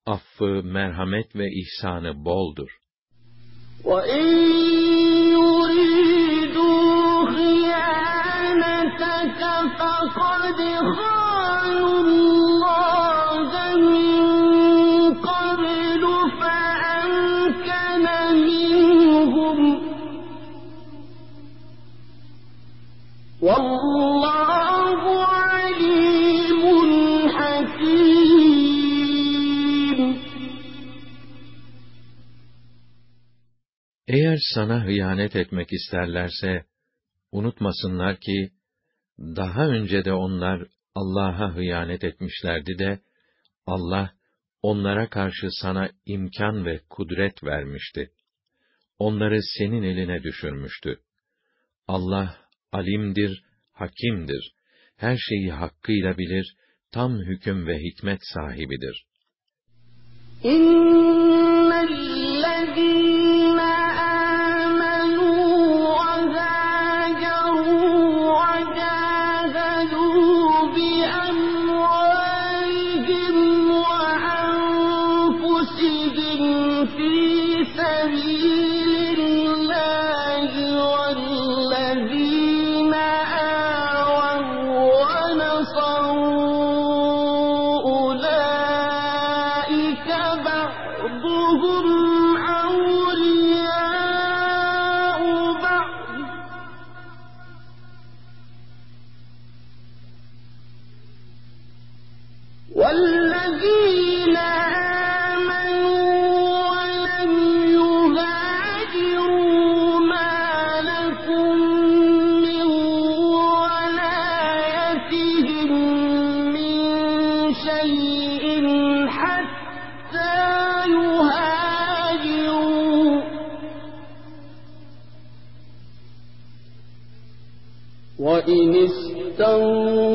[SPEAKER 2] Affı, merhamet ve ihsanı boldur.
[SPEAKER 1] وَإِن
[SPEAKER 2] Eğer sana hıyanet etmek isterlerse, unutmasınlar ki, daha önce de onlar Allah'a hıyanet etmişlerdi de, Allah, onlara karşı sana imkan ve kudret vermişti. Onları senin eline düşürmüştü. Allah, alimdir, hakimdir. Her şeyi hakkıyla bilir, tam hüküm ve hikmet sahibidir.
[SPEAKER 1] İnnellezî وإن استنصر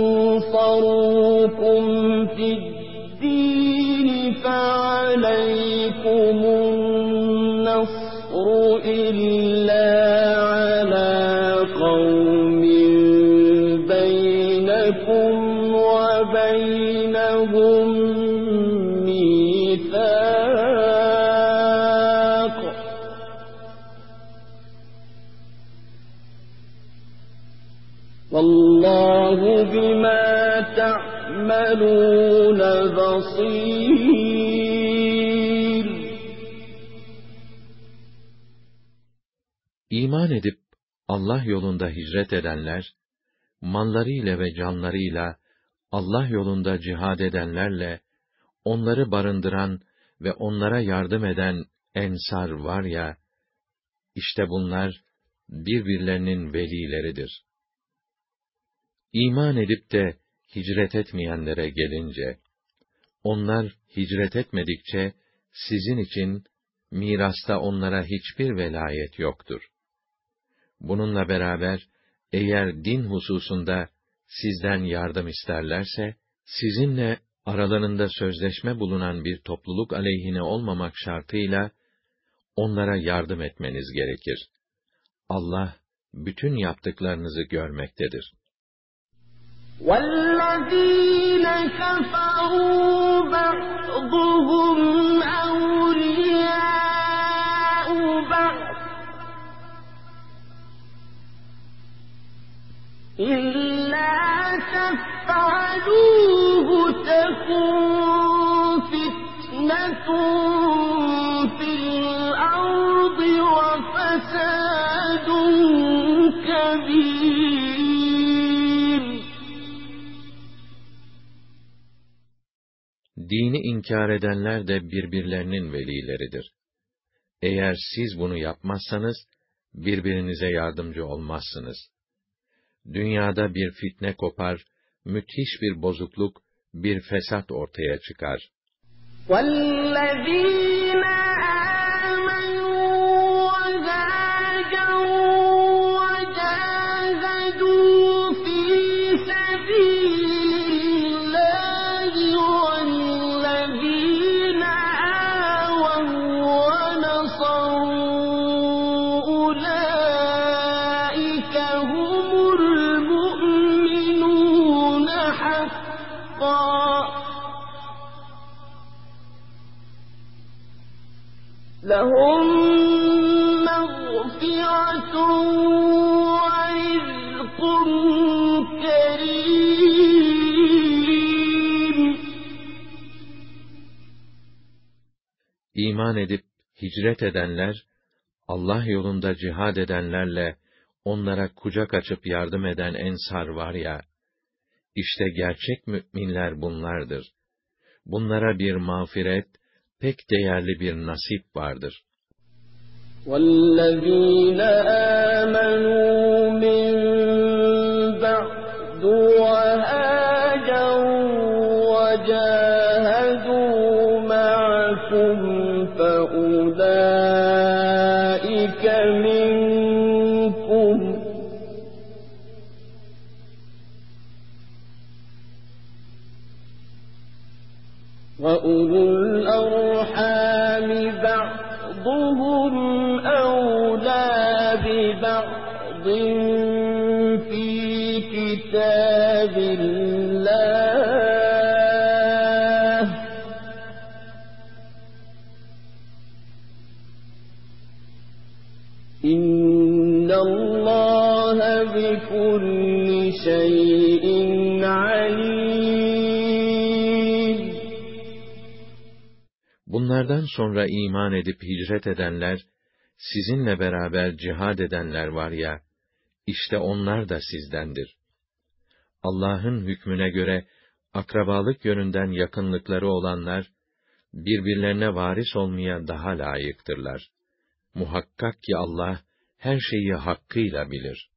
[SPEAKER 2] İman edip Allah yolunda hicret edenler, mallarıyla ve canlarıyla Allah yolunda cihad edenlerle, onları barındıran ve onlara yardım eden ensar var ya, işte bunlar birbirlerinin velileridir. İman edip de hicret etmeyenlere gelince, onlar hicret etmedikçe, sizin için mirasta onlara hiçbir velayet yoktur. Bununla beraber, eğer din hususunda sizden yardım isterlerse, sizinle aralarında sözleşme bulunan bir topluluk aleyhine olmamak şartıyla, onlara yardım etmeniz gerekir. Allah, bütün yaptıklarınızı görmektedir.
[SPEAKER 1] وَالَّذ۪ينَ كَفَرُوا بَعْضُهُمْ إلا تفعلوه تكن فتنة في الأرض وفساد كبير
[SPEAKER 2] Dini inkar edenler de birbirlerinin velileridir. Eğer siz bunu yapmazsanız, birbirinize yardımcı olmazsınız dünyada bir fitne kopar, müthiş bir bozukluk, bir fesat ortaya çıkar.
[SPEAKER 1] وَالَّذ۪ينَ
[SPEAKER 2] iman edip hicret edenler, Allah yolunda cihad edenlerle onlara kucak açıp yardım eden ensar var ya, işte gerçek müminler bunlardır. Bunlara bir mağfiret, pek değerli bir nasip vardır.
[SPEAKER 1] والذين آمنوا
[SPEAKER 2] Bunlardan sonra iman edip hicret edenler, sizinle beraber cihad edenler var ya, işte onlar da sizdendir. Allah'ın hükmüne göre, akrabalık yönünden yakınlıkları olanlar, birbirlerine varis olmaya daha layıktırlar. Muhakkak ki Allah, her şeyi hakkıyla bilir.